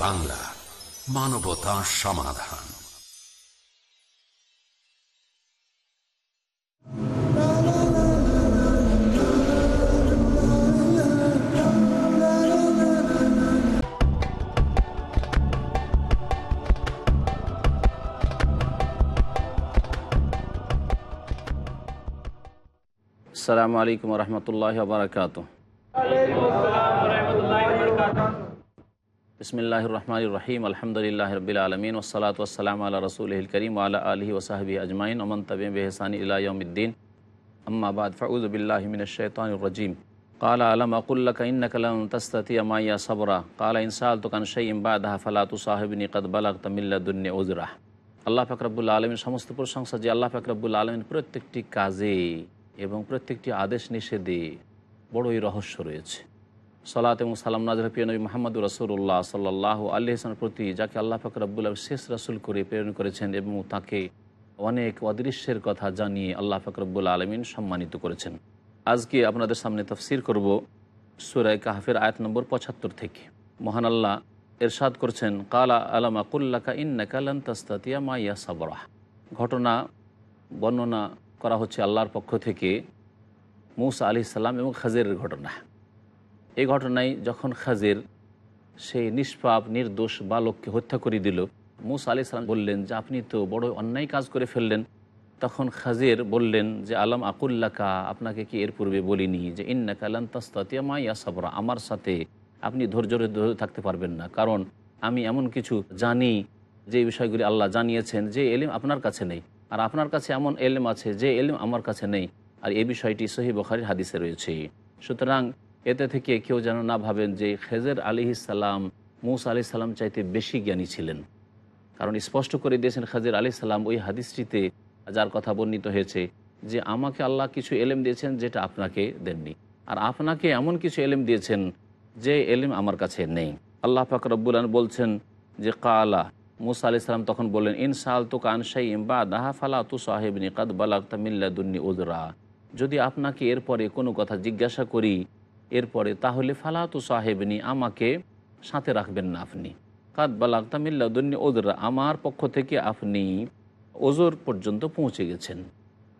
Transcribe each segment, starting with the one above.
বাংলা মানবতা সমাধান। আসসালামু আলাইকুম রহমতুল্লাহ বারকাত বিসমিল্লাহ রহমান রহিম আলহামদুলিল্লাহ রবিল আলমিন ওসালাত ওসালাম আল্লাহ রসুল করিম আল্লাহ আলহি ওসাহাবি আজমাইন ওমন তবি বেহসানি ইলায়মদ্দিন আম্মাবাদ ফাউজবিল্লাহিমিনশানরজিম قال ألم أقول لك إنك لن تستطيع معي صبرا قال إن سألتك عن شيء بعدها فلا تصاحبني قد بلغت من لدني عذرا আল্লাহ ফাকরাবুল আলমিন সমস্ত প্রশংসা যে আল্লাহ ফাকরাবুল আলমিন প্রত্যেকটি কাজে এবং প্রত্যেকটি আদেশ নিষেধে বড়ই রহস্য রয়েছে। সালাত এবং সালাম নাজর নবী মোহাম্মদ রসুল্লাহ সাল্লাহ আল্লাহ ইসলামের প্রতি, যাকে আল্লাহ ফাকরাবুল শেষ রাসুল করে প্রেরণ করেছেন এবং তাকে অনেক অদৃশ্যের কথা জানিয়ে আল্লাহ ফাকরবুল আলমিন সম্মানিত করেছেন। আজকে আপনাদের সামনে তফসির করব সুরায় কাহাফের আয়াত নম্বর পঁচাত্তর থেকে। মহান আল্লাহ এরশাদ করছেন, কালা আলামা কুল্লাকা ইন্নাকালান তাস্তাতিয়া মাইয়া সাবরাহ ঘটনা, বর্ণনা করা হচ্ছে আল্লাহর পক্ষ থেকে মুসা আলি সাল্লাম এবং খাজেরের ঘটনা। এই ঘটনায় যখন খাজের সেই নিষ্পাপ, নির্দোষ বালককে হত্যা করে দিল, মুসা আলি সাল্লাম বললেন যে, আপনি তো বড় অন্যায় কাজ করে ফেললেন। তখন খাজের বললেন যে, আলম আকুল্লাকা আপনাকে কি এর পূর্বে বলিনি যে ইন্না কালান তাস্তাতিয়া মাইয়া সাবরা? আমার সাথে আপনি ধৈর্য ধরে থাকতে পারবেন না। কারণ আমি এমন কিছু জানি যে বিষয়গুলি আল্লাহ জানিয়েছেন যে, এলিম আপনার কাছে নেই। আর আপনার কাছে এমন এলিম আছে যে, এলিম আমার কাছে নেই। আর এই বিষয়টি সহি বখারির হাদিসে রয়েছে। সুতরাং এতে থেকে কেউ যেন না ভাবেন যে খেজের আলি সাল্লাম মুসা আলি সাল্লাম চাইতে বেশি জ্ঞানী ছিলেন। কারণ স্পষ্ট করে দিয়েছেন খাজির আলি সাল্লাম ওই হাদিসটিতে যার কথা বর্ণিত হয়েছে যে, আমাকে আল্লাহ কিছু এলেম দিয়েছেন যেটা আপনাকে দেননি। আর আপনাকে এমন কিছু এলেম দিয়েছেন যে এলেম আমার কাছে নেই। আল্লাহ পাক বলছেন যে, কালা। মুসা আলি সাল্লাম তখন বললেন ইনসাল তো কানসাই বা দাহা ফালা তু সাহেবনি, কাদ বালাক তামিল্লাদুন্নি উদরা। যদি আপনাকে এরপরে কোনো কথা জিজ্ঞাসা করি এরপরে, তাহলে ফালা তু সাহেবনি, আমাকে সাথে রাখবেন না আপনি। কাদ বালাক তামিল্লাদুন্নি উদরা, আমার পক্ষ থেকে আপনি ওজোর পর্যন্ত পৌঁছে গেছেন।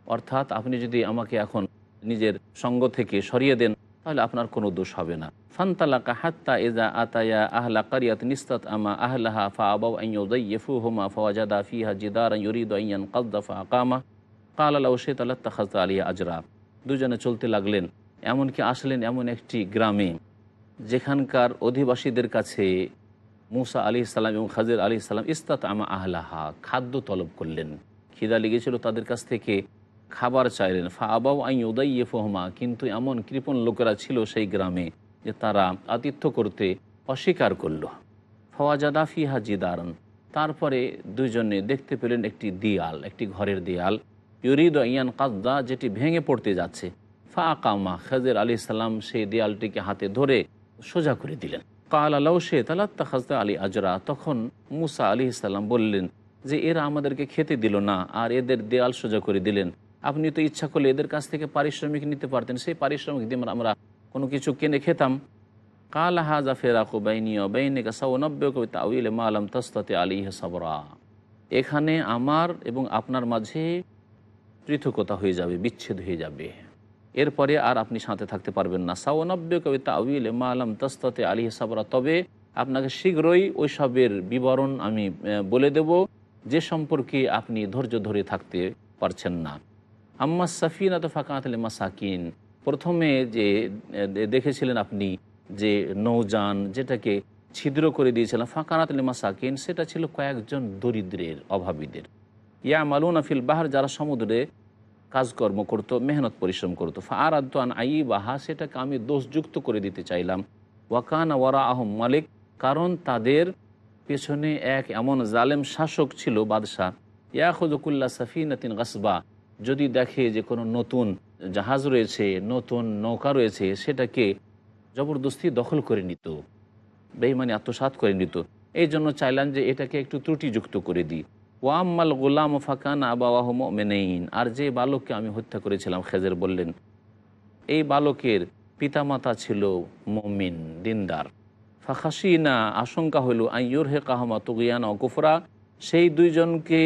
অর্থাৎ, আপনি যদি আমাকে এখন নিজের সঙ্গ থেকে সরিয়ে দেন, তাহলে আপনার কোনো দোষ হবে না। ফান্তালাকা হাত্তা এজা আতায়া আহলা কারিয়াত নিস্তাত আমা আহলাহা ফা আবাউ আইয়ুদাইয়ফু হুমা ফাওয়াজাদা ফিহা জিদারা ইউরিদু আইয়ান কাদ্দাফা আকামা কাল আলাউ শেত আল্লাহ তাখাজা আলিয়া আজরা। দুজনে চলতে লাগলেন। এমনকি আসলেন এমন একটি গ্রামে, যেখানকার অধিবাসীদের কাছে মুসা আলি ইসলাম এবং খাজির আলি ইসলাম ইস্তাত আমা আহলাহা, খাদ্য তলব করলেন। খিদা লেগেছিল তাদের কাছ থেকে, খাবার চাইলেন। ফা আবাউ আই উদাইয়ে ফহমা কিন্তু এমন কৃপণ লোকেরা ছিল সেই গ্রামে যে তারা আতিথ্য করতে অস্বীকার করল। ফওয়াজাদা ফিহা জিদারন, তারপরে দুজনে দেখতে পেলেন একটি দিয়াল, একটি ঘরের দিয়াল। ইউরিদ ইয়ান কাদ্দা যেটি ভেঙে পড়তে যাচ্ছে। ফা আকামা খাজির আলি সাল্লাম সেই দেয়ালটিকে হাতে ধরে সোজা করে দিলেন। কাল আলাউ সে তালাত্তা খাজদা আলী আজরা, তখন মুসা আলি ইসাল্লাম বললেন যে, এরা আমাদেরকে খেতে দিল না, আর এদের দেয়াল সোজা করে দিলেন। আপনি তো ইচ্ছা করলে এদের কাছ থেকে পারিশ্রমিক নিতে পারতেন, সেই পারিশ্রমিক দিয়ে আমরা কোনো কিছু কিনে খেতাম। কাল হাজা ফেরাকু বাইনি বাইনে কাসাউ নব্বই কবিতা আউল মালাম তস্তাতে আলী সাবরা। এখানে আমার এবং আপনার মাঝে পৃথকতা হয়ে যাবে, বিচ্ছেদ হয়ে যাবে। এরপরে আর আপনি সাথে থাকতে পারবেন না। সাওনব্য কবিতা আউল মালাম তস্তাতে আলী সাবরা। তবে আপনাকে শীঘ্রই ওইসবের বিবরণ আমি বলে দেব, যে সম্পর্কে আপনি ধৈর্য ধরে থাকতে পারছেন না। আম্মা সাফিনা তো ফাঁকাতলে মাসাকিন। প্রথমে যে দেখেছিলেন আপনি যে নৌযান যেটাকে ছিদ্র করে দিয়েছিলেন, ফাঁকানাতলে মাসাকিন, সেটা ছিল কয়েকজন দরিদ্রের, অভাবীদের। ইয়া মালুন আফিল বাহার, যারা সমুদ্রে কাজকর্ম করতো, মেহনত পরিশ্রম করতো। ফার আদান আই বাহা সেটাকে আমি দোষযুক্ত করে দিতে চাইলাম। ওয়াকান ওয়ারা আহম মালিক, কারণ তাদের পেছনে এক এমন জালেম শাসক ছিল বাদশাহ। ইয়াহুদুকুল্লা সাফিনাতিন গাসবা, যদি দেখে যে কোনো নতুন জাহাজ রয়েছে, নতুন নৌকা রয়েছে, সেটাকে জবরদস্তি দখল করে নিত, বেইমানি আত্মসাত করে নিত। এই জন্য চাইলাম যে এটাকে একটু ত্রুটিযুক্ত করে দিই। ওয়াম্মাল গোলাম ফাকান আবাহ মেনেইন আর যে বালককে আমি হত্যা করেছিলাম, খেজের বললেন, এই বালকের পিতামাতা ছিল মমিন, দিনদার। ফাখাসিনা আশঙ্কা হইল আইয়ুর হে কাহমা তুগিয়ান ও কুফরা। সেই দুইজনকে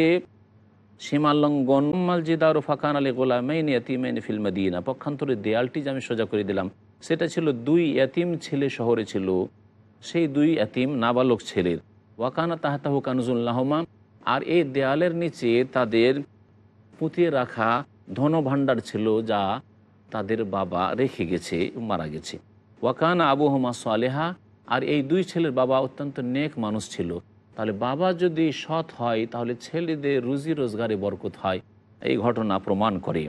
সীমালঙ্ঘন মালজিদার ফাকান আলী গোলামাইন ইয়াতিমাইন ফিল মদিনা। পক্ষান্তরে দেয়ালটি যে আমি সোজা করে দিলাম, সেটা ছিল দুই এতিম ছেলে শহরে ছিল। সেই দুই এতিম নাবালক ছেলের। ওয়াকানা তাহাতাহু কানজুল্লাহমা আর এই দেয়ালের নিচে তাদের পুঁতিয়ে রাখা ধনভাণ্ডার ছিল যা তাদের বাবা রেখে গেছে, মারা গেছে। ওয়াকানা আবু হোমা সালেহা, আর এই দুই ছেলের বাবা অত্যন্ত নেক মানুষ ছিল। তাহলে বাবা যদি সৎ হয়, তাহলে ছেলেদের রুজি রোজগারে বরকত হয়। এই ঘটনা প্রমাণ করে।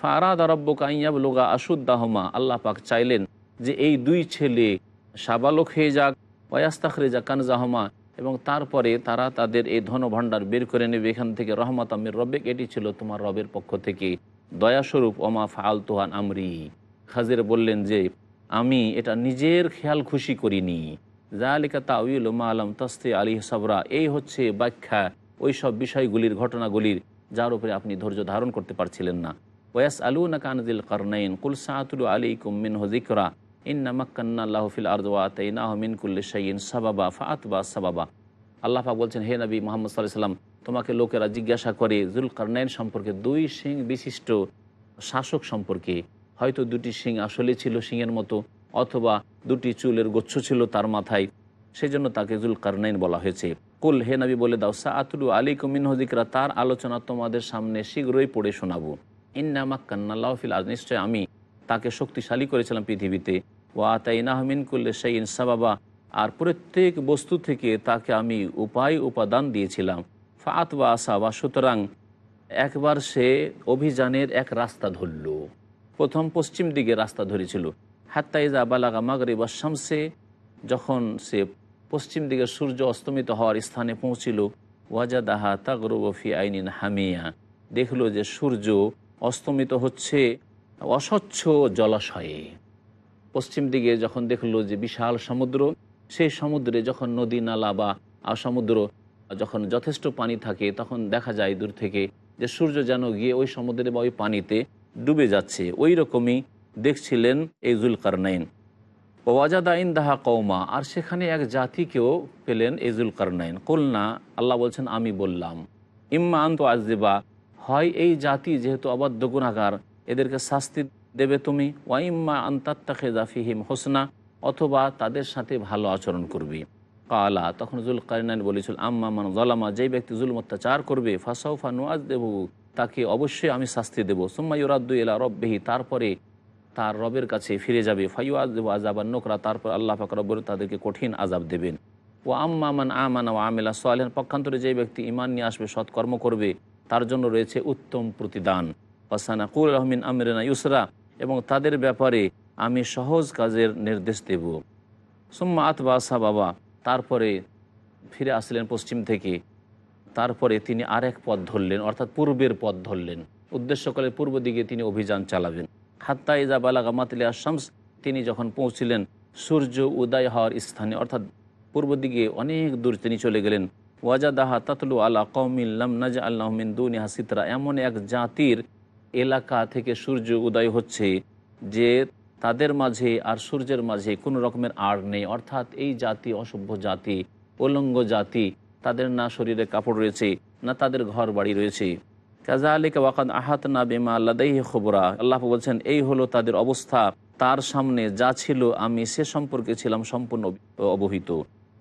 ফারাদ আরব্য কাইয়াব লোগা আশুদ্দাহমা, আল্লাহ পাক চাইলেন যে এই দুই ছেলে সাবালক হয়ে যাক ওয়াস্তাখরে যাক কানজাহমা এবং তারপরে তারা তাদের এই ধনভাণ্ডার বের করে নেবে এখান থেকে রহমত আমির রব্বেক। এটি ছিল তোমার রবের পক্ষ থেকে। দয়াস্বরূপ, ওমা ফাল তোহান আমরি। খাজির বললেন যে, আমি এটা নিজের খেয়াল খুশি করিনি। যা জালিকা তাউল মা আলম তস্তে আলী সাবরা। এই হচ্ছে ব্যাখ্যা ওই সব বিষয়গুলির ঘটনাগুলির, যার উপরে আপনি ধৈর্য ধারণ করতে পারছিলেন না। ওয়াস আলু না কানজিল কারনাইন। কুল সাহাতুল আলী কুমিন হজিকরা ইন্না মাক্কান্না আল্লাহফিল আর্দওয়া তাইনা মিন কুল্লি শাইন সাবাবা ফাতবা সাবাবা আল্লাহ বলছেন, হে নবী মোহাম্মদ সাল্লাম তোমাকে লোকেরা জিজ্ঞাসা করে জুল কারনাইন সম্পর্কে দুই সিং বিশিষ্ট শাসক সম্পর্কে। হয়তো দুটি শিং আসলে ছিল শিংয়ের মতো, অথবা দুটি চুলের গুচ্ছ ছিল তার মাথায়, সেজন্য তাকে জুল কারনাইন বলা হয়েছে। কুল, হে নবী বলে দাও সা আতুলু আলী কুমিন হজিকরা তার আলোচনা তোমাদের সামনে শীঘ্রই পড়ে শোনাবো। ইন্নামাক কান্নাল্লাহফিল আজ নিশ্চয় আমি তাকে শক্তিশালী করেছিলাম পৃথিবীতে। ওয়া তাই নাহমিন করলে সেই ইনসাবাবা আর প্রত্যেক বস্তু থেকে তাকে আমি উপায় উপাদান দিয়েছিলাম। ফাত বা আসা বা সুতরাং একবার সে অভিযানের এক রাস্তা ধরল। প্রথম পশ্চিম দিকে রাস্তা ধরেছিল। হাত্তাইজা বালাগা মাগরে বা শামসে, যখন সে পশ্চিম দিকে সূর্য অস্তমিত হওয়ার স্থানে পৌঁছিল, ওয়াজাদাহা তাগরবফি আইনিন হামিয়া। দেখল যে সূর্য অস্তমিত হচ্ছে অস্বচ্ছ জলাশয়ে। পশ্চিম দিকে যখন দেখল যে বিশাল সমুদ্র, সেই সমুদ্রে যখন নদী, নালা বা সমুদ্র যখন যথেষ্ট পানি থাকে, তখন দেখা যায় দূর থেকে যে সূর্য যেন গিয়ে ওই সমুদ্রে বা ওই পানিতে ডুবে যাচ্ছে। ওই রকমই দেখছিলেন এই জুলকারনাইন। ওয়াজাদা ইন্দাহা কৌমা আর সেখানে এক জাতিকেও পেলেন এই জুলকারনাইন। কলনা, আল্লাহ বলছেন, আমি বললাম, ইম্মা আন্ত আজদেবা হয় এই জাতি যেহেতু অবাধ্য গুণাগার এদেরকে শাস্তি দেবে তুমি ওয়াইম্মা আন্তাত্তাখে জাফিহিম হোসনা, অথবা তাদের সাথে ভালো আচরণ করবে। কালা, তখন জুল কারিনাইন বলেছিল, আম্মা মান জলামা যেই ব্যক্তি জুলম অত্যাচার করবে, ফাসাউফা নুয়াজ দেবু তাকে অবশ্যই আমি শাস্তি দেবো। সুম্মা ইউরাদ্দু ইলা রব্বেহি, তারপরে তার রবের কাছে ফিরে যাবে। ফাইয়াজ দেবু আজাবার নোকরা তারপর আল্লাহ পাক রব্বর তাদেরকে কঠিন আজাব দেবেন। ও আম্মা মান আমানা ও আমেলা সোয়ালেন পক্ষান্তরে যেই ব্যক্তি ইমান নিয়ে আসবে, সৎকর্ম করবে, তার জন্য রয়েছে উত্তম প্রতিদান। ফাসানা কুল রহমিন আমিরানা ইউসরা এবং তাদের ব্যাপারে আমি সহজ কাজের নির্দেশ দেব। সুম্মা আতবা আসা বাবা তারপরে ফিরে আসলেন পশ্চিম থেকে। তারপরে তিনি আরেক পথ ধরলেন, অর্থাৎ পূর্বের পথ ধরলেন। উদ্দেশ্য করে পূর্ব দিকে তিনি অভিযান চালাবেন। হাত্তা ইজা বালাগা মাতলিয়া শামস তিনি যখন পৌঁছিলেন, সূর্য উদয় হওয়ার স্থানে, অর্থাৎ পূর্ব দিকে অনেক দূর তিনি চলে গেলেন। ওয়াজাদাহা তাতলু আলা কৌমিল্লাম নাজ আল্লাহমিন দুনি হাসিতরা এমন এক জাতির এলাকা থেকে সূর্য উদয় হচ্ছে, যে তাদের মাঝে আর সূর্যের মাঝে কোনো রকমের আড় নেই। অর্থাৎ এই জাতি অসভ্য জাতি, উলঙ্গ জাতি, তাদের না শরীরে কাপড় রয়েছে, না তাদের ঘর বাড়ি রয়েছে। কাজা আলিকা ওয়াকাদ আহাত না বেমা আল্লাদাই খবরা। আল্লাহ বলছেন, এই হলো তাদের অবস্থা। তার সামনে যা ছিল, আমি সে সম্পর্কে ছিলাম সম্পূর্ণ অবহিত।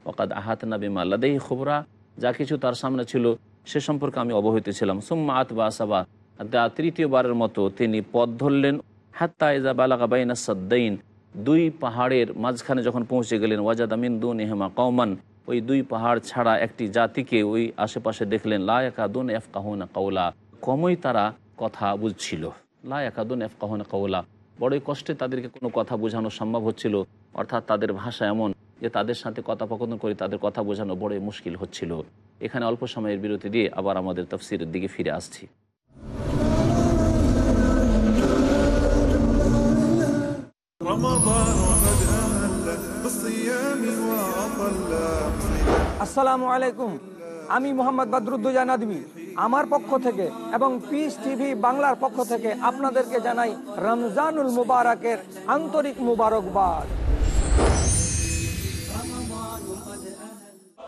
ওকাদ আহাত না বেমা আল্লাদাই খবরা, যা কিছু তার সামনে ছিল, সে সম্পর্কে আমি অবহিত ছিলাম। সুম্মা আত বা আসাবা তৃতীয়বারের মতো তিনি পথ ধরলেন। হাত্তা ইজা বালাকা বাইনা সাদ্দাইন, দুই পাহাড়ের মাঝখানে যখন পৌঁছে গেলেন, ওয়াজাদ আমিন দুন এহমা কৌমান ওই দুই পাহাড় ছাড়া একটি জাতিকে ওই আশেপাশে দেখলেন লায়াকাদুন এফ কাহুনা কৌলা কমই তারা কথা বুঝছিল। লায়াকাদুন এফ কাহুনা কৌলা বড়ই কষ্টে তাদেরকে কোনো কথা বোঝানো সম্ভব হচ্ছিল। অর্থাৎ তাদের ভাষা এমন যে তাদের সাথে কথোপকথন করে তাদের কথা বোঝানো বড়ই মুশকিল হচ্ছিল। এখানে অল্প সময়ের বিরতি দিয়ে আবার আমাদের তফসিরের দিকে ফিরে আসছি। আসসালামু আলাইকুম। আমি মোহাম্মদ বদরুদ্দোজা নাদবি আমার পক্ষ থেকে এবং পিস টিভি বাংলার পক্ষ থেকে আপনাদেরকে জানাই রমজানুল মুবারকের আন্তরিক মুবারকবাদ।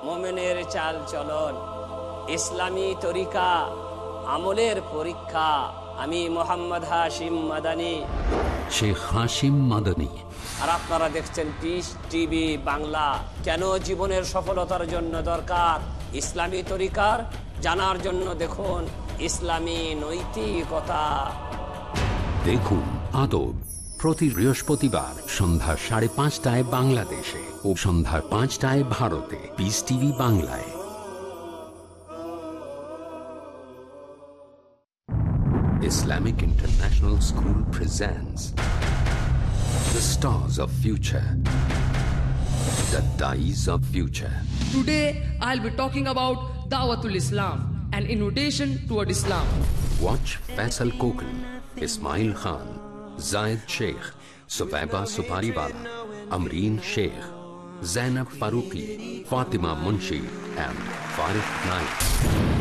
মোমেনের চাল চলন, ইসলামী তরিকা, আমলের পরীক্ষা। আমি মোহাম্মদ হাশিম মাদানি। শেখ হাসিম মাদানী। আর আপনারা দেখছেন পিস টিভি বাংলা। কেন জীবনের সফলতার জন্য দরকার? ইসলামী তরিকার জানার জন্য দেখুন ইসলামী নৈতিকতা। দেখুন আদব প্রতি বৃহস্পতিবার সন্ধ্যা সাড়ে পাঁচটায় বাংলাদেশে ও সন্ধ্যা পাঁচটায় ভারতে পিস টিভি বাংলায়। Islamic International School presents The Stars of Future The Dies of Future Today, I'll be talking about Dawatul Islam, an invitation toward Islam. Watch Faisal Kokan, Ismail Khan, Zayed Sheikh, Subaiba Supariwala, Amreen Sheikh, Zainab Faruqi, Fatima Munshi, and Farid Naik.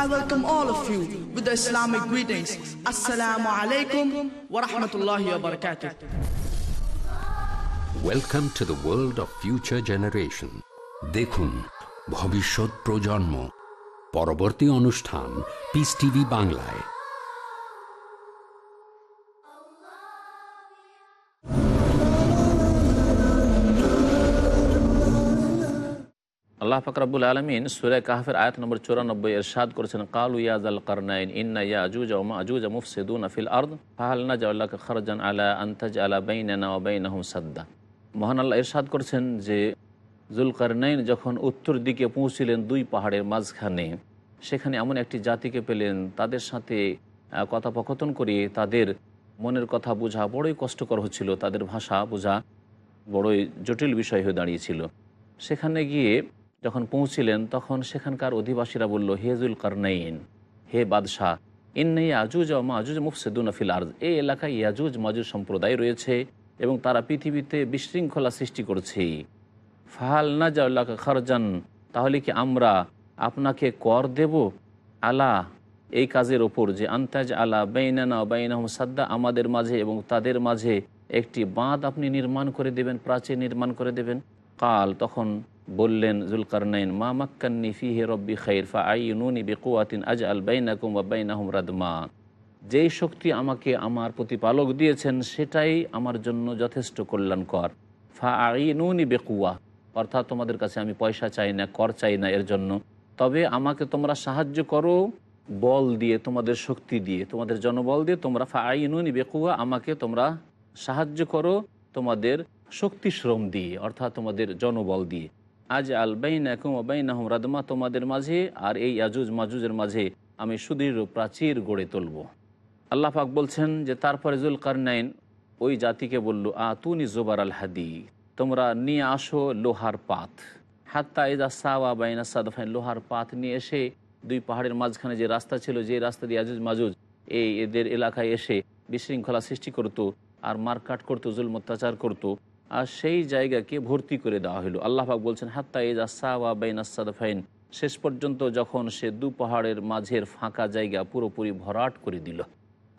I welcome all of you with the Islamic greetings. Assalamu alaikum wa rahmatullahi wa barakatuh. Welcome to the world of future generation. দেখুন ভবিষ্যৎ প্রজন্ম পরবর্তী অনুষ্ঠান piece TV বাংলায় আল্লাহ ফাকরাবুল আলমিন সুরে কাহফের আয়াত নম্বর চুরানব্বই এরশাদ করেছেন, কালু ইয়াজ আল করনাইন, ইন্না ইয়া আজুজ ওমা আজুজ মুফসিদুন আফিল আর্দ, ফাহাল না জাউল্লাহ খরজান আলা আন্তাজ আলা বাইনানা ও বাইনাহুম সাদ্দা। মহান আল্লাহ এরশাদ করছেন যে জুলকারনাইন যখন উত্তর দিকে পৌঁছিলেন দুই পাহাড়ের মাঝখানে, সেখানে এমন একটি জাতিকে পেলেন, তাদের সাথে কথোপকথন করিয়ে তাদের মনের কথা বোঝা বড়ই কষ্টকর হচ্ছিল, তাদের ভাষা বোঝা বড়ই জটিল বিষয় হয়ে দাঁড়িয়েছিল। সেখানে গিয়ে যখন পৌঁছিলেন, তখন সেখানকার অধিবাসীরা বলল হেজুল কারনাইন হে বাদশাহ ইন্নাই আজুজ ও মাজুজ মুফসেদুন আফিল আর্জ এই এলাকায় ইয়াজুজ মাজুজ সম্প্রদায় রয়েছে এবং তারা পৃথিবীতে বিশৃঙ্খলা সৃষ্টি করছে। ফাহাল না জাউল্লাহ খরজান, তাহলে কি আমরা আপনাকে কর দেব? আলা, এই কাজের ওপর যে আন্তাজ আলা বেইনানা বাইনাহম সাদ্দা আমাদের মাঝে এবং তাদের মাঝে একটি বাঁধ আপনি নির্মাণ করে দেবেন, প্রাচীর নির্মাণ করে দেবেন। কাল তখন বললেন জুলকারনাইন, মা মাক্কান্নি ফিহে রব্বি খাইর ফা আইনুনি বেকুয়াতিন আজ আল বাইনাকুম বাইনাহুম রাদমা যেই শক্তি আমাকে আমার প্রতিপালক দিয়েছেন, সেটাই আমার জন্য যথেষ্ট কল্যাণকর। ফা আইনুনি বেকুয়া অর্থাৎ তোমাদের কাছে আমি পয়সা চাই না, কর চাই না এর জন্য। তবে আমাকে তোমরা সাহায্য করো, বল দিয়ে, তোমাদের শক্তি দিয়ে, তোমাদের জনবল দিয়ে তোমরা ফা আইনুনি বেকুয়া আমাকে তোমরা সাহায্য করো তোমাদের শক্তি শ্রম দিয়ে, অর্থাৎ তোমাদের জনবল দিয়ে। আজ আল বাইন একুম বাইন আহম রাদমা, তোমাদের মাঝে আর এই আজুজ মাজুজের মাঝে আমি সুদৃঢ় প্রাচীর গড়ে তুলব। আল্লাহ পাক বলছেন যে, তারপরে জুল কারনাইন ওই জাতিকে বলল আ তুনি জোবার আল হাদি তোমরা নিয়ে আসো লোহার পাত। হাত্তা এজা সাওয়া বাইনা সাদফাইন, লোহার পাত নিয়ে এসে দুই পাহাড়ের মাঝখানে যে রাস্তা ছিল, যে রাস্তা দিয়ে আজুজ মাজুজ, এই এদের এলাকায় এসে বিশৃঙ্খলা সৃষ্টি করতো, আর মারকাট করতো জুল অত্যাচার করতো। আর সেই জায়গাকে ভর্তি করে দেওয়া হলো। আল্লাহ পাক বলছেন, হাত্তা এজা সাওয়া বাইনা সাদফাইন। শেষ পর্যন্ত যখন সে দু পাহাড়ের মাঝের ফাঁকা জায়গা পুরোপুরি ভরাট করে দিল।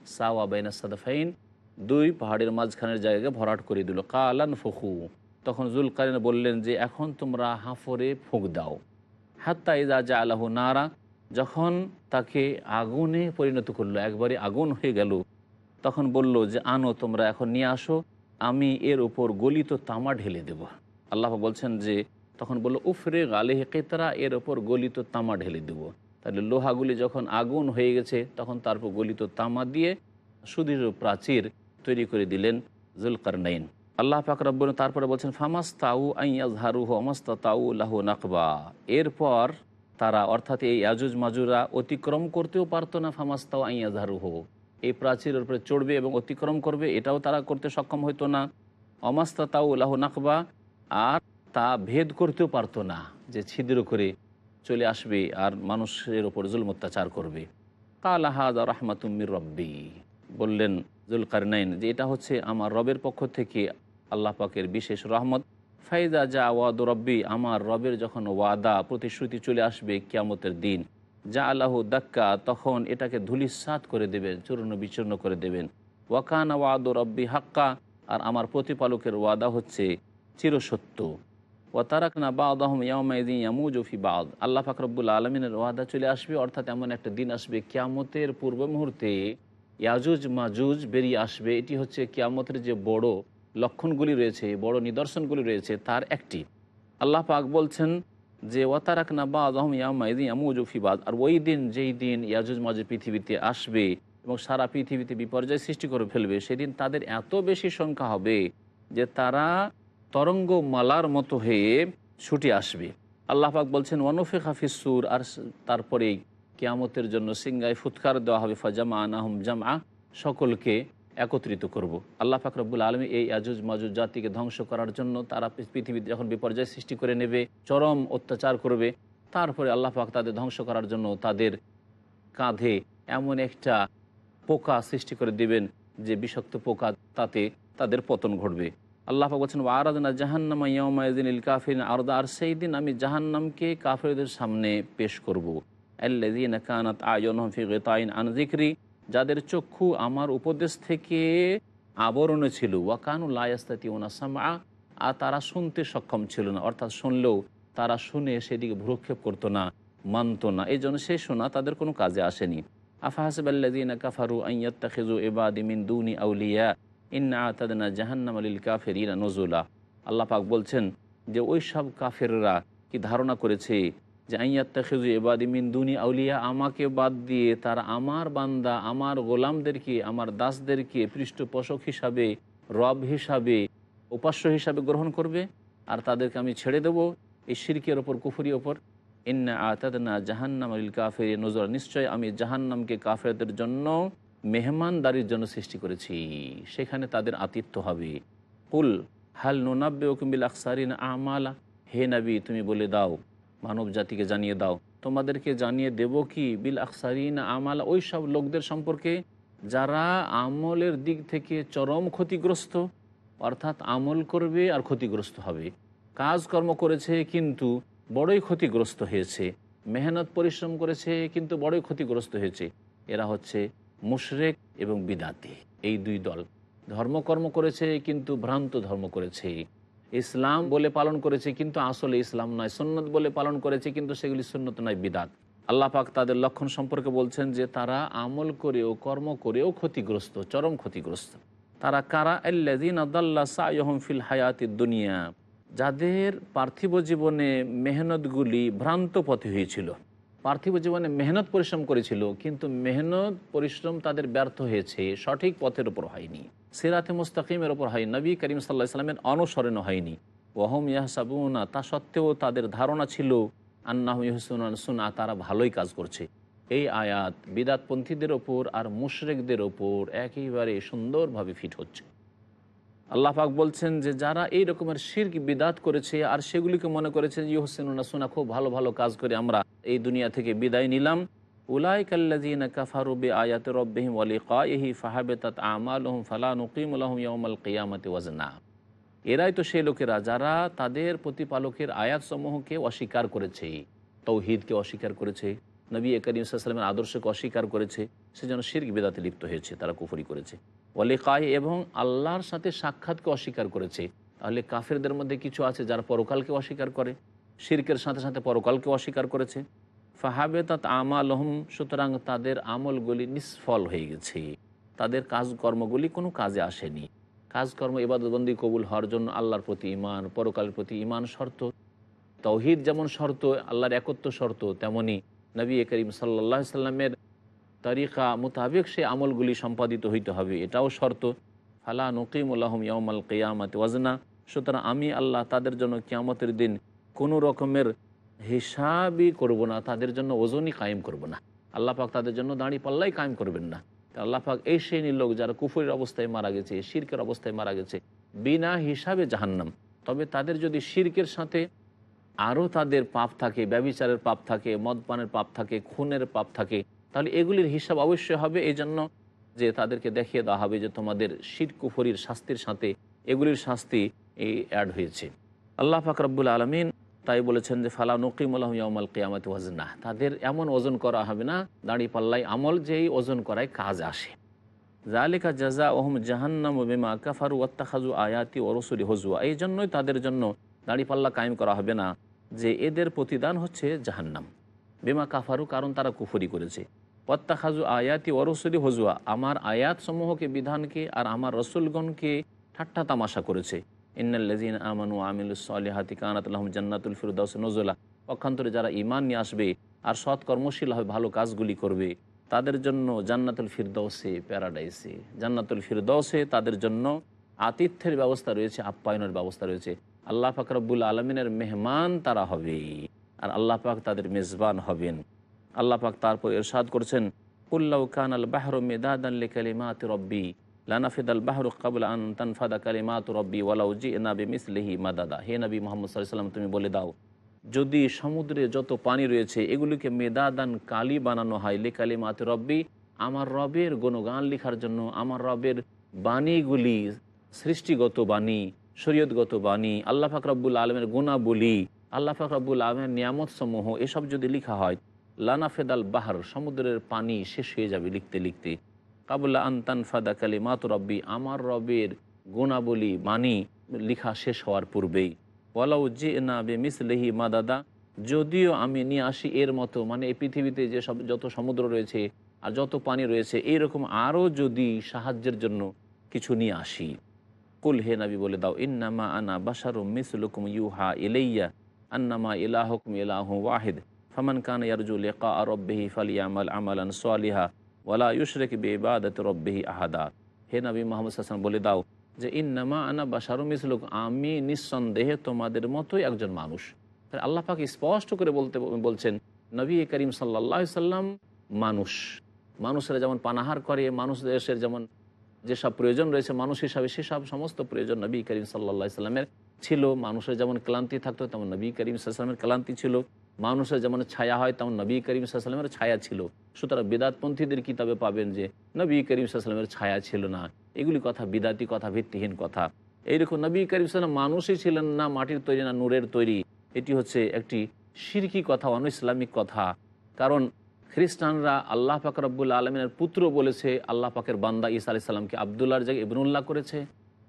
সাওয়া বাইনা সাদফাইন দুই পাহাড়ের মাঝখানের জায়গাকে ভরাট করে দিল। কালান ফখু। তখন জুলকারিন বললেন যে, এখন তোমরা হাফরে ফুঁক দাও। হাত্তা ইজা জা আলাহু নারা। যখন তাকে আগুনে পরিণত করল, একবারে আগুন হয়ে গেল, তখন বলল যে, আনো, তোমরা এখন নিয়ে আসো। আমি এর ওপর গলিত তামা ঢেলে দেব। আল্লাহ বলছেন যে, তখন বলল উফরে গালেহে কেতরা, এর ওপর গলিত তামা ঢেলে দেব। তাহলে লোহাগুলি যখন আগুন হয়ে গেছে, তখন তারপর গলিত তামা দিয়ে সুদৃঢ় প্রাচীর তৈরি করে দিলেন জুলকারনাইন। আল্লাহ পাক রব্বন তারপরে বলছেন ফামাস তাউ আইয়াজহারু হমাস্তা তাউ লাহু নাকবা। এরপর তারা, অর্থাৎ এই আজুজ মাজুরা অতিক্রম করতেও পারতো না ফামাস্তাও আইয়াজহারু হো এই প্রাচীরের উপরে চড়বে এবং অতিক্রম করবে, এটাও তারা করতে সক্ষম হতো না। অমাস্তা তাও লাহু নাকবা, আর তা ভেদ করতেও পারতো না যে ছিদ্র করে চলে আসবে আর মানুষের ওপর জুল অত্যাচার করবে। কালাহাদ রহমাতুম্মির রব্বি। বললেন জুলকারনাইন যে এটা হচ্ছে আমার রবের পক্ষ থেকে আল্লাহ পাকের বিশেষ রহমত। ফাইদা যা ওয়াদ রব্বি, আমার রবের যখন ওয়াদা, প্রতিশ্রুতি চলে আসবে কিয়ামতের দিন যা আল্লাহ দাক্কা, তখন এটাকে ধুলিসাত করে দেবেন, চূর্ণ বিচূর্ণ করে দেবেন। ওয়াকান ওয়াদ রব্বি হাক্কা, আর আমার প্রতিপালকের ওয়াদা হচ্ছে চিরসত্য। ও তারাক না বাদ আহম ইয়ামাইদিন বাদ। আল্লাহ ফাকরবুল আলমিনের ওয়াদা চলে আসবে, অর্থাৎ এমন একটা দিন আসবে, কিয়ামতের পূর্ব মুহূর্তে ইয়াজুজ মাজুজ বেরিয়ে আসবে। এটি হচ্ছে কিয়ামতের যে বড় লক্ষণগুলি রয়েছে, বড় নিদর্শনগুলি রয়েছে, তার একটি। আল্লাহ পাক বলছেন যে ওয়াতারাক না বাদ আহম ইয়ামাইদিন ইয়ামুজফি বাদ, আর ওই দিন যেই দিন ইয়াজুজ মাজুজ পৃথিবীতে আসবে এবং সারা পৃথিবীতে বিপর্যয় সৃষ্টি করে ফেলবে, সেদিন তাদের এত বেশি সংখ্যা হবে যে তারা তরঙ্গ মালার মতো হয়ে ছুটে আসবে। আল্লাহ পাক বলছেন ওয়ানফে হাফিজ সুর আর তারপরেই কেয়ামতের জন্য সিংগায় ফুৎকার দেওয়া হবে ফাজামা আনাহম জামা সকলকে একত্রিত করব। আল্লাহ পাক রব্বুল আলমী এই আজুজ মাজুজ জাতিকে ধ্বংস করার জন্য তারা পৃথিবীতে যখন বিপর্যয় সৃষ্টি করে নেবে, চরম অত্যাচার করবে, তারপরে আল্লাহ পাক তাদের ধ্বংস করার জন্য তাদের কাঁধে এমন একটা পোকা সৃষ্টি করে দিবেন যে বিষাক্ত পোকা তাতে তাদের পতন ঘটবে আল্লাহ পাক বলছেন আরাধনা জাহান্নামা ইয়মায়দিন ইল কাফিন আরদা আর সেই দিন আমি জাহান্নামকে কাফেরদের সামনে পেশ করব আল্লাদিন কানাত আয়ন ফি গতাইন আন যিকরি যাদের চক্ষু আমার উপদেশ থেকে আবরণে ছিল। ওয়াকানু লায়াস্তাতি ওনা সামা আর তারা শুনতে সক্ষম ছিল না। অর্থাৎ শুনলেও তারা শুনে সেদিকে ভ্রুক্ষেপ করতো না, মানতো না। এই জন্য সেই শোনা তাদের কোনো কাজে আসেনি। আফাহাসবাল্লাদিন কাফারু আইয়াত্তাখিজু ইন্না জাহান্নাম আলিল কাফেরিনা নজুলা। আল্লাহ পাক বলছেন যে, ওই সব কাফেররা কি ধারণা করেছে যে আইয়াত্তাখিজু ইবাদি মিন দুনি আউলিয়া, আমাকে বাদ দিয়ে তারা আমার বান্দা, আমার গোলামদেরকে, আমার দাসদেরকে পৃষ্ঠপোষক হিসাবে, রব হিসাবে, উপাস্য হিসাবে গ্রহণ করবে আর তাদেরকে আমি ছেড়ে দেবো এই শিরকের ওপর কুফুরি ওপর। ইন্না আতাদনা জাহান্নাম আলিল কাফের নজর নিশ্চয় আমি জাহান্নামকে কাফেরদের জন্য মেহমানদারির জন্য সৃষ্টি করেছি। সেখানে তাদের আতিথ্য হবে। কুল, হাল নোনাব্বে ওকুমিল আকসারিন আমালা। হে নবী, তুমি বলে দাও মানব জাতিকে জানিয়ে দাও। তোমাদেরকে জানিয়ে দেব কি, বিল আকসারিন আমালা, ওই সব লোকদের সম্পর্কে যারা আমলের দিক থেকে চরম ক্ষতিগ্রস্ত, অর্থাৎ আমল করবে আর ক্ষতিগ্রস্ত হবে। কাজকর্ম করেছে কিন্তু বড়ই ক্ষতিগ্রস্ত হয়েছে। মেহনত, পরিশ্রম করেছে কিন্তু বড়ই ক্ষতিগ্রস্ত হয়েছে। এরা হচ্ছে মুশরেক এবং বিদাতি, এই দুই দল। ধর্মকর্ম করেছে কিন্তু ভ্রান্ত ধর্ম করেছে। ইসলাম বলে পালন করেছে কিন্তু আসলে ইসলাম নয়, সুন্নত বলে পালন করেছে কিন্তু সেগুলি সুন্নত নয়, বিদাত। আল্লাহ পাক তাদের লক্ষণ সম্পর্কে বলছেন যে তারা আমল করেও কর্ম করেও ক্ষতিগ্রস্ত, চরম ক্ষতিগ্রস্ত। তারা কারা? সায়হম ফিল হায়াতি দুনিয়া। যাদের পার্থিব জীবনে মেহনতগুলি ভ্রান্ত পথে হয়েছিল, পার্থিব জীবনে মেহনত পরিশ্রম করেছিল, কিন্তু মেহনত পরিশ্রম তাদের ব্যর্থ হয়েছে, সঠিক পথের উপর হয়নি। সিরাতে মুস্তাকিমের ওপর হয়। নবী করিম সাল্লাহ ইসলামের অনুসরণও হয়নি। ওহম ইয়াহসাবুনা, তা সত্ত্বেও তাদের ধারণা ছিল, আন্নাহ ইহসুন সুনা তারা ভালোই কাজ করছে। এই আয়াত বিদাতপন্থীদের ওপর আর মুশরেকদের ওপর একেবারে সুন্দরভাবে ফিট হচ্ছে। আল্লাহ পাক বলছেন যে, যারা এই রকমের শির্ক, বিদাত করেছে আর সেগুলিকে মনে করেছে ইহসেনুনা সোনা খুব ভালো ভালো কাজ করে আমরা এই দুনিয়া থেকে বিদায় নিলাম। ফাহাবেতাত আমালহম ফালা এরাই তো সেই লোকেরা যারা তাদের প্রতিপালকের আয়াতসমূহকে অস্বীকার করেছে, তৌহিদকে অস্বীকার করেছে, নবী করিম আদর্শকে অস্বীকার করেছে সেজন্য শির্ক বেদাতে লিপ্ত হয়েছে, তারা কুফরি করেছে। ওয়ালিকায় এবং আল্লাহর সাথে সাক্ষাৎকে অস্বীকার করেছে। তাহলে কাফেরদের মধ্যে কিছু আছে যারা পরকালকে অস্বীকার করে, শির্কের সাথে সাথে পরকালকে অস্বীকার করেছে। ফাহাবে তাত আমালহম, সুতরাং তাদের আমলগুলি নিষ্ফল হয়ে গেছে। তাদের কাজকর্মগুলি কোনো কাজে আসেনি। কাজকর্ম এবাদতবন্দি কবুল হওয়ার জন্য আল্লাহর প্রতি ইমান পরকালের প্রতি ইমান শর্ত। তৌহিদ যেমন শর্ত, আল্লাহর একত্র শর্ত, তেমনি নবী করিম সাল্লাহ সাল্লামের তরিকা মোতাবেক সে আমলগুলি সম্পাদিত হইতে হবে, এটাও শর্ত। ফালা নকিমুল্লাহম ইয়ামাল কেয়ামত ওয়াজনা, সুতরাং আমি আল্লাহ তাদের জন্য কিয়ামতের দিন কোনো রকমের হিসাবই করব না, তাদের জন্য ওজনই কায়েম করব না। আল্লাহ পাক তাদের জন্য দাঁড়িয়ে পাল্লাই কায়েম করবেন না। আল্লাহ পাক এই শ্রেণির লোক যারা কুফুরের অবস্থায় মারা গেছে, শির্কের অবস্থায় মারা গেছে, বিনা হিসাবে জাহান্নাম। তবে তাদের যদি শির্কের সাথে আরও তাদের পাপ থাকে ব্যবিচারের পাপ থাকে মদপানের পাপ থাকে, খুনের পাপ থাকে, তাহলে এগুলির হিসাব অবশ্যই হবে। এই জন্য যে তাদেরকে দেখিয়ে দেওয়া হবে যে তোমাদের শির কুফরির শাস্তির সাথে এগুলির শাস্তি এই অ্যাড হয়েছে। আল্লাহ ফাকরাবুল আলমিন তাই বলেছেন যে, ফালা নকিমুল্লাহ ইয়ামাল কেয়ামত ওয়াজনা। তাদের এমন ওজন করা হবে না দাঁড়িয়ে পাল্লাই আমল যেই ওজন করায় কাজ আসে। জালিকা জাজা ওহম জাহান্নাম বেমা কাফারু ওয়াত্তাখাজু আয়াতি ও রসুলি হজুয়া এই জন্যই তাদের জন্য দাঁড়িপাল্লা কায়েম করা হবে না, যে এদের প্রতিদান হচ্ছে জাহান্নাম। বেমা কাফারু, কারণ তারা কুফরি করেছে। পত্তাখাজু আয়াতি অরসলি হজুয়া আমার আয়াত সমূহকে বিধানকে আর আমার রসুলগণকে ঠাট্টা তামাশা করেছে। ইন্নাল্লাজিন আমানু আমিলুসলিহাতি কানাতুল্লাহম জান্নাতুল ফিরদাউস নজলা। পক্ষান্তরে যারা ইমান নিয়ে আসবে আর সৎ কর্মশীল হবে, ভালো কাজগুলি করবে, তাদের জন্য জান্নাতুল ফিরদৌসে প্যারাডাইসে। জান্নাতুল ফিরদৌসে তাদের জন্য আতিথ্যের ব্যবস্থা রয়েছে, আপ্যায়নের ব্যবস্থা রয়েছে। আল্লাহ পাক রব্বুল আলমিনের মেহমান তারা হবে আর আল্লাহ পাক তাদের মেজবান হবেন। আল্লাহ পাক তারপর এরশাদ করছেন কুল্লাউ কান আল বাহর মেদাদ আল্লি কালিমাত রব্বি। লানাফিদ আল বাহরু কাবুল আন তানফাদা কালিমাত রব্বি ওয়ালাউ জি নাবি মিসলিহি মাদাদা হে নবী মোহাম্মদ সাল্লাম তুমি বলে দাও, যদি সমুদ্রে যত পানি রয়েছে, এগুলিকে মেদাদান কালি বানানো হয়, লে কালিমাত রব্বি, আমার রবের গুণগান লেখার জন্য, আমার রবের বাণীগুলি সৃষ্টিগত বাণী, শরীয়তগত বাণী, আল্লাহ ফাকরাবুল আলমের গুণাবলী, আল্লাহ ফাকরাবুল আলমের নিয়ামত সমূহ এসব যদি লেখা হয়, লানাফেদাল বাহার, সমুদ্রের পানি শেষ হয়ে যাবে লিখতে লিখতে। কাবুল্লা আন্তান ফাদা কালি মাত রব্বি, আমার রবের গুণাবলী বাণী লিখা শেষ হওয়ার পূর্বেই। ওয়ালাউ যে না বে মিসলেহি মাদাদা, যদিও আমি নিয়ে আসি এর মতো মানে এই পৃথিবীতে যে সব যত সমুদ্র রয়েছে আর যত পানি রয়েছে, এইরকম আরও যদি সাহায্যের জন্য কিছু নিয়ে আসি। কুল হে নাবি বলে দাও, ইন্নামা আনা বাসারুম মিসলুকুম ইউহা ইলাইয়া, আন্নামা ইলাহুকুম ইলাহু ওয়াহিদ, ফামান কান ইয়ারজু লিকা রব্বিহি ফালিয়ামাল আমালান সালিহা ওয়ালা ইউশরিক বিইবাদাত রব্বিহি আহাদা। হে নবী মুহাম্মদ সাল্লাল্লাহু বলে দাও যে, ইন্নামা আনা বাসারুম মিসলুক, আমি নিঃসন্দেহে তোমাদের মতোই একজন মানুষ। আল্লাহ পাক স্পষ্ট করে বলতে, বলছেন, নবী করিম সাল্লাল্লাহু সাল্লাম মানুষ। মানুষেরা যেমন পানাহার করে মানুষ দেশের যেমন যেসব প্রয়োজন রয়েছে, মানুষ হিসাবে সেসব সমস্ত প্রয়োজন নবী করিম সাল্লা সাল্লামের ছিল। মানুষের যেমন ক্লান্তি থাকতো, তেমন নবী করিম সাল্লামের ক্লান্তি ছিল। মানুষের যেমন ছায়া হয়, তেমন নবী করিম সাল্লামের ছায়া ছিল। সুতরাং বেদাতপন্থীদের কিতাবে পাবেন যে, নবী করিম সাল্লামের ছায়া ছিল না। এগুলি কথা বিদাতি কথা, ভিত্তিহীন কথা। এইরকম নবী করিম সাল্লাম মানুষই ছিলেন না, মাটির তৈরি না, নূরের তৈরি। এটি হচ্ছে একটি সিরকি কথা অন ইসলামিক কথা। কারণ খ্রিস্টানরা আল্লাহ পাক রব্বুল আলমিনের পুত্র বলেছে, আল্লাহ পাকের বান্দা ইসা আলি সাল্লামকে আবদুল্লাহর জায়গায় ইবনুল্লাহ করেছে।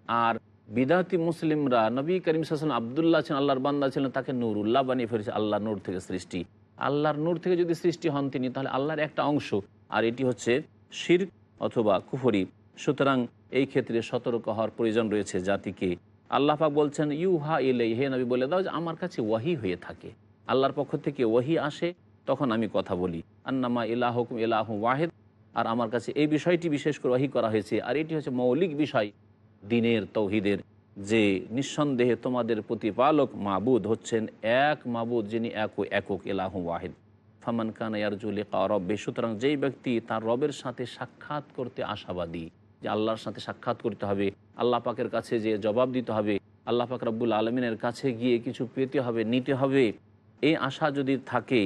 আর বিদাতি মুসলিমরা নবী করিম সাল্লাম আবদুল্লাহ ছিলেন, আল্লাহর বান্দা ছিলেন, তাকে নূরুল্লাহ বানিয়ে ফেলেছে আল্লাহ নূর থেকে সৃষ্টি। আল্লাহর নূর থেকে যদি সৃষ্টি হন তিনি, তাহলে আল্লাহর একটা অংশ। আর এটি হচ্ছে শির অথবা কুফরি। সুতরাং এই ক্ষেত্রে সতর্ক হওয়ার প্রয়োজন রয়েছে জাতিকে। আল্লাহ পাক বলছেন, ইউহা ইলাই হে নবী বলে দাও যে আমার কাছে ওয়াহি হয়ে থাকে। আল্লাহর পক্ষ থেকে ওয়াহি আসে, তখন আমি কথা বলি। আন্নামা ইলাহকুম ইলাহ ওয়াহেদ। আর আমার কাছে এই বিষয়টি বিশেষ করে ওয়াহি করা হয়েছে। আর এটি হচ্ছে মৌলিক বিষয়। দিনের তৌহিদের যে নিঃসন্দেহে তোমাদের প্রতিপালক মাবুদ হচ্ছেন এক মাবুদ, যিনি এক একক এলাহ ওয়াহেদ। ফামান কান ইয়ারজুল রব্বে, সুতরাং যেই ব্যক্তি তার রবের সাথে সাক্ষাৎ করতে আশাবাদী যে আল্লাহর সাথে সাক্ষাৎ করতে হবে, আল্লাহ পাকের কাছে যে জবাব দিতে হবে, আল্লাহ পাক রব্বুল আলমিনের কাছে গিয়ে কিছু পেতে হবে, নিতে হবে, এই আশা যদি থাকে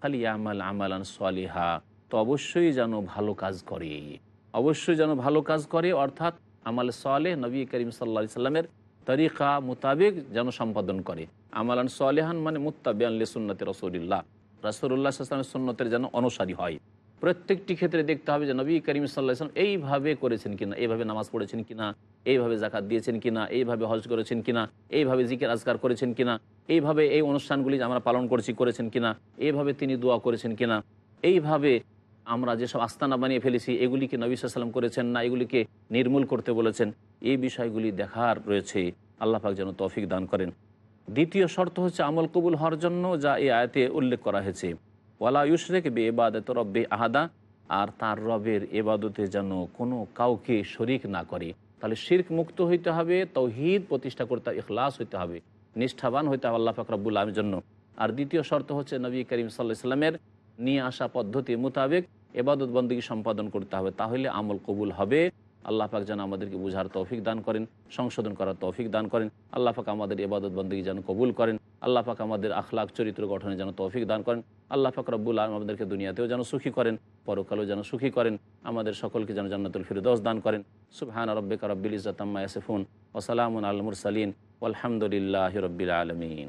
খালি আমাল আমালান সালিহা, তো অবশ্যই যেন ভালো কাজ করে। অবশ্যই যেন ভালো কাজ করে, অর্থাৎ আমাল সালেহ নবী করিম সাল্লা সাল্লামের তরিকা মোতাবেক যেন সম্পাদন করে। আমালান সালেহান মানে মুত্তাবিয়ানলে সুন্নতে রসুলিল্লাহ। রসুল্লাহ সাল্লামের সুন্নতের যেন অনুসারী হয়। প্রত্যেকটি ক্ষেত্রে দেখতে হবে যে নবী করিম সাল্লাহ ইসলাম এইভাবে করেছেন কিনা, এইভাবে নামাজ পড়েছেন কিনা, এইভাবে জাকাত দিয়েছেন কিনা, এইভাবে হজ করেছেন কিনা, এইভাবে জিকের আজগার করেছেন কিনা, এইভাবে এই অনুষ্ঠানগুলি আমরা পালন করছি করেছেন কিনা, এইভাবে তিনি দোয়া করেছেন কিনা, এইভাবে আমরা যেসব আস্তানা বানিয়ে ফেলেছি, এগুলিকে নবী সাল্লাম করেছেন না, এগুলিকে নির্মূল করতে বলেছেন, এই বিষয়গুলি দেখার রয়েছে। আল্লাহ পাক যেন তৌফিক দান করেন। দ্বিতীয় শর্ত হচ্ছে আমল কবুল হওয়ার জন্য যা এই আয়তে উল্লেখ করা হয়েছে। ওয়ালা ইউশরেক বে এবাদত রব্বে আহাদা, আর তার রবের এবাদতে যেন কোনো কাউকে শরিক না করে। তাহলে শির্ক মুক্ত হইতে হবে, তৌহিদ প্রতিষ্ঠা করতে ইখলাস হইতে হবে, নিষ্ঠাবান হইতে হবে আল্লাহ ফাকরাবুল আলমের জন্য। আর দ্বিতীয় শর্ত হচ্ছে নবী করিম সাল্লাহ ইসলামের নিয়ে আসা পদ্ধতি মোতাবেক এবাদত বন্দীকে সম্পাদন করতে হবে, তাহলে আমল কবুল হবে। আল্লাহ পাক যেন আমাদেরকে বুঝার তৌফিক দান করেন, সংশোধন করার তৌফিক দান করেন। আল্লাহ পাক আমাদের এবাদত বন্দী যেন কবুল করেন। আল্লাহ পাক আমাদের আখলাখ, চরিত্র গঠনে যেন তৌফিক দান করেন। আল্লাহ পাক রব্বুল আলম আমাদেরকে দুনিয়াতেও যেন সুখী করেন, পরকালেও যেন সুখী করেন। আমাদের সকলকে যেন জান্নাতুল ফিরদৌস দান করেন। সুবহান রব্বিকা রব্বিল ইজ্জাতাম্মা ইয়াসিফুন ওসালামুন আল মুরসালিন। আলহামদুলিল্লাহ রব্বিল আলমিন।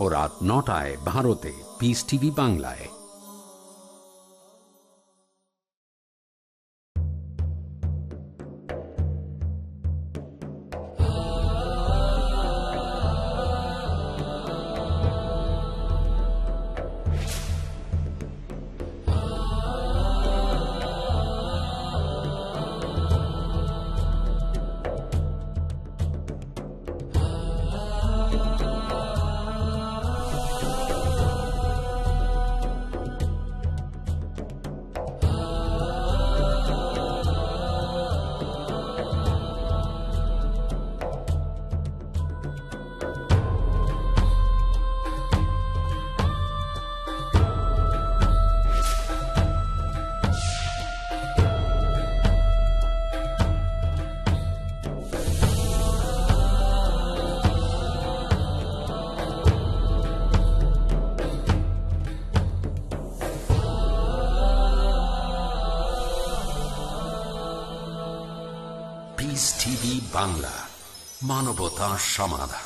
ও রাত নটায় ভারতে পিস টিভি বাংলায়। বাংলা মানবতা সমাধান।